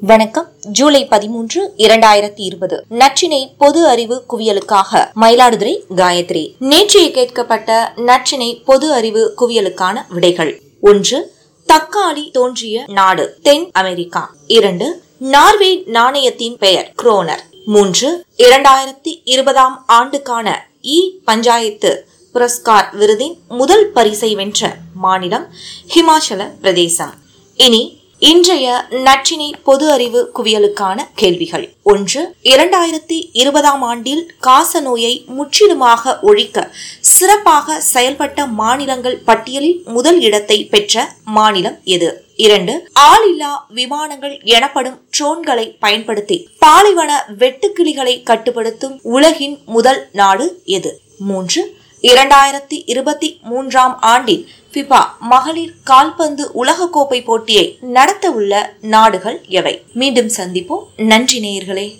வணக்கம். ஜூலை பதிமூன்று இரண்டாயிரத்தி இருபது. நச்சினை பொது அறிவு குவியலுக்காக மயிலாடுதுறை காயத்ரி. நேற்றைய கேட்கப்பட்ட நற்றினை பொது அறிவு குவியலுக்கான விடைகள். ஒன்று தக்காளி தோன்றிய நாடு தென் அமெரிக்கா. இரண்டு நார்வே நாணயத்தின் பெயர் குரோனர். மூன்று இரண்டாயிரத்தி இருபதாம் ஆண்டுக்கான இ பஞ்சாயத்து புரஸ்கார் விருதின் முதல் பரிசை வென்ற மாநிலம் ஹிமாச்சல பிரதேசம். இனி இன்றைய நச்சினை பொது அறிவு குவியலுக்கான கேள்விகள். ஒன்று இரண்டாயிரத்தி இருபதாம் ஆண்டில் காச நோயை முற்றிலுமாக ஒழிக்க சிறப்பாக செயல்பட்ட மாநிலங்கள் பட்டியலில் முதல் இடத்தை பெற்ற மாநிலம் எது? இரண்டு ஆளில்லா விமானங்கள் எனப்படும் ட்ரோன்களை பயன்படுத்தி பாலைவன வெட்டுக்கிளிகளை கட்டுப்படுத்தும் உலகின் முதல் நாடு எது? மூன்று இரண்டாயிரத்தி இருபத்தி மூன்றாம் ஆண்டில் பிபா மகளிர் கால்பந்து உலகக்கோப்பை போட்டியை நடத்த உள்ள நாடுகள் எவை? மீண்டும் சந்திப்போம். நன்றி நேயர்களே.